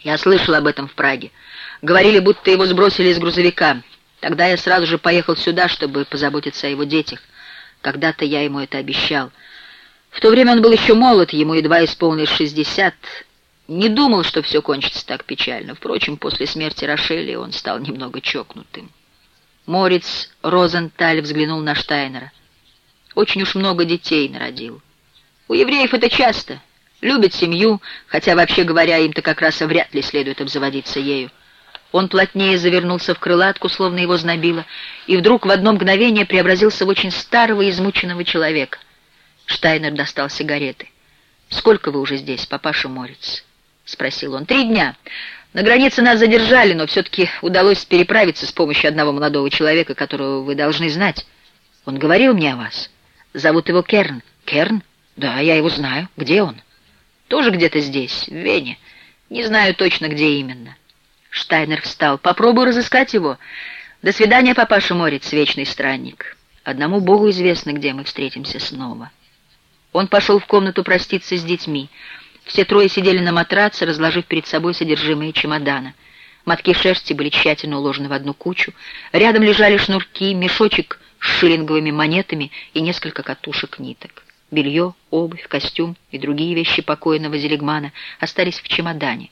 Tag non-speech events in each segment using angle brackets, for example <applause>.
Я слышал об этом в Праге. Говорили, будто его сбросили из грузовика. Тогда я сразу же поехал сюда, чтобы позаботиться о его детях. Когда-то я ему это обещал. В то время он был еще молод, ему едва исполнилось шестьдесят. Не думал, что все кончится так печально. Впрочем, после смерти Рошели он стал немного чокнутым. Морец Розенталь взглянул на Штайнера. Очень уж много детей народил. У евреев это часто. Любят семью, хотя, вообще говоря, им-то как раз и вряд ли следует обзаводиться ею. Он плотнее завернулся в крылатку, словно его знобило, и вдруг в одно мгновение преобразился в очень старого измученного человека. Штайнер достал сигареты. «Сколько вы уже здесь, папаша Морец?» — спросил он. «Три дня. На границе нас задержали, но все-таки удалось переправиться с помощью одного молодого человека, которого вы должны знать. Он говорил мне о вас. Зовут его Керн. Керн? Да, я его знаю. Где он?» «Тоже где-то здесь, в Вене. Не знаю точно, где именно». Штайнер встал. «Попробуй разыскать его. До свидания, папаша Морец, вечный странник. Одному Богу известно, где мы встретимся снова». Он пошел в комнату проститься с детьми. Все трое сидели на матраце, разложив перед собой содержимое чемодана. Мотки шерсти были тщательно уложены в одну кучу. Рядом лежали шнурки, мешочек с шиллинговыми монетами и несколько катушек ниток. Белье, обувь, костюм и другие вещи покойного Зелегмана остались в чемодане.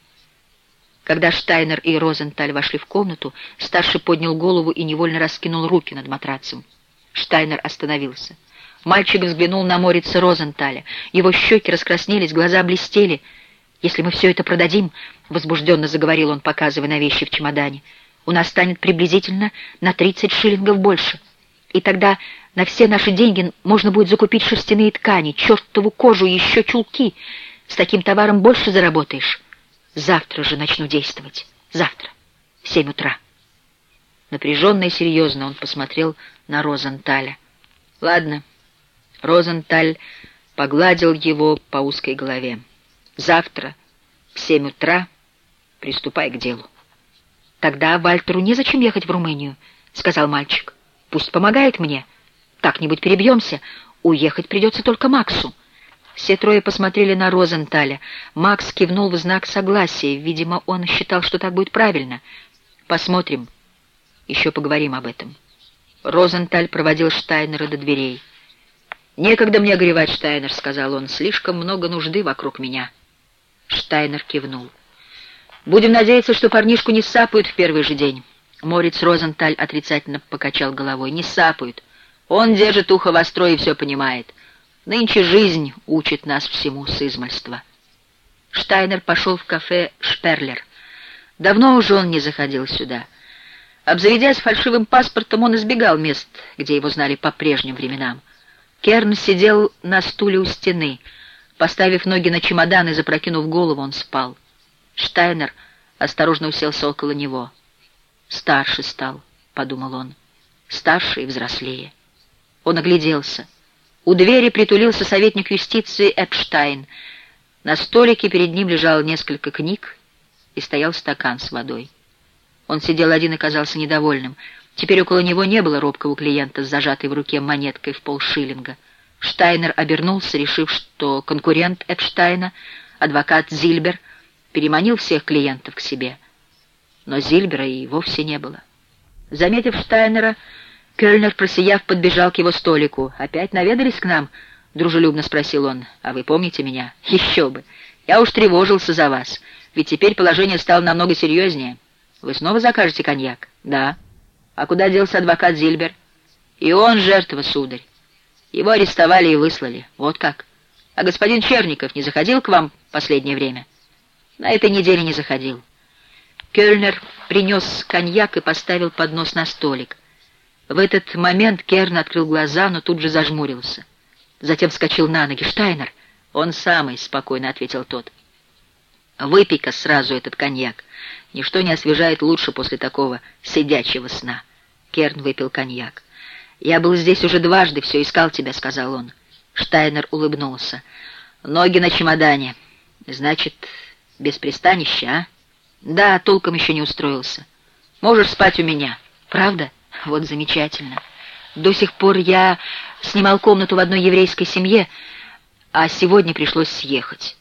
Когда Штайнер и Розенталь вошли в комнату, старший поднял голову и невольно раскинул руки над матрацем. Штайнер остановился. Мальчик взглянул на Морица Розенталя. Его щеки раскраснелись, глаза блестели. «Если мы все это продадим», — возбужденно заговорил он, показывая на вещи в чемодане, «у нас станет приблизительно на 30 шиллингов больше. И тогда на все наши деньги можно будет закупить шерстяные ткани, чертову кожу и еще чулки. С таким товаром больше заработаешь». Завтра же начну действовать. Завтра. В семь утра. Напряженно и серьезно он посмотрел на Розенталя. Ладно. Розенталь погладил его по узкой голове. Завтра в семь утра приступай к делу. Тогда Вальтеру незачем ехать в Румынию, сказал мальчик. Пусть помогает мне. Как-нибудь перебьемся. Уехать придется только Максу. Все трое посмотрели на Розенталя. Макс кивнул в знак согласия. Видимо, он считал, что так будет правильно. «Посмотрим. Еще поговорим об этом». Розенталь проводил Штайнера до дверей. «Некогда мне горевать, Штайнер», — сказал он. «Слишком много нужды вокруг меня». Штайнер кивнул. «Будем надеяться, что парнишку не сапают в первый же день». Морец Розенталь отрицательно покачал головой. «Не сапают. Он держит ухо востро и все понимает. Нынче жизнь учит нас всему с измальства. Штайнер пошел в кафе «Шперлер». Давно уже он не заходил сюда. Обзаведясь фальшивым паспортом, он избегал мест, где его знали по прежним временам. Керн сидел на стуле у стены. Поставив ноги на чемодан и запрокинув голову, он спал. Штайнер осторожно уселся около него. «Старше стал», — подумал он, — «старше и взрослее». Он огляделся. У двери притулился советник юстиции Эпштайн. На столике перед ним лежало несколько книг и стоял стакан с водой. Он сидел один и казался недовольным. Теперь около него не было робкого клиента с зажатой в руке монеткой в полшиллинга. Штайнер обернулся, решив, что конкурент Эпштайна, адвокат Зильбер, переманил всех клиентов к себе. Но Зильбера и вовсе не было. Заметив Штайнера, Кёльнер, просияв, подбежал к его столику. «Опять наведались к нам?» — дружелюбно спросил он. «А вы помните меня?» <laughs> «Еще бы! Я уж тревожился за вас, ведь теперь положение стало намного серьезнее. Вы снова закажете коньяк?» «Да». «А куда делся адвокат Зильбер?» «И он жертва, сударь. Его арестовали и выслали. Вот как. А господин Черников не заходил к вам последнее время?» «На этой неделе не заходил». Кёльнер принес коньяк и поставил поднос на столик — в этот момент Керн открыл глаза, но тут же зажмурился. Затем вскочил на ноги. «Штайнер!» «Он самый», — спокойно ответил тот. «Выпей-ка сразу этот коньяк. Ничто не освежает лучше после такого сидячего сна». Керн выпил коньяк. «Я был здесь уже дважды, все искал тебя», — сказал он. Штайнер улыбнулся. «Ноги на чемодане. Значит, без пристанища, а?» «Да, толком еще не устроился. Можешь спать у меня. Правда?» Вот замечательно. До сих пор я снимал комнату в одной еврейской семье, а сегодня пришлось съехать.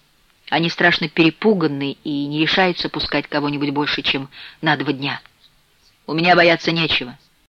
Они страшно перепуганы и не решаются пускать кого-нибудь больше, чем на два дня. У меня бояться нечего.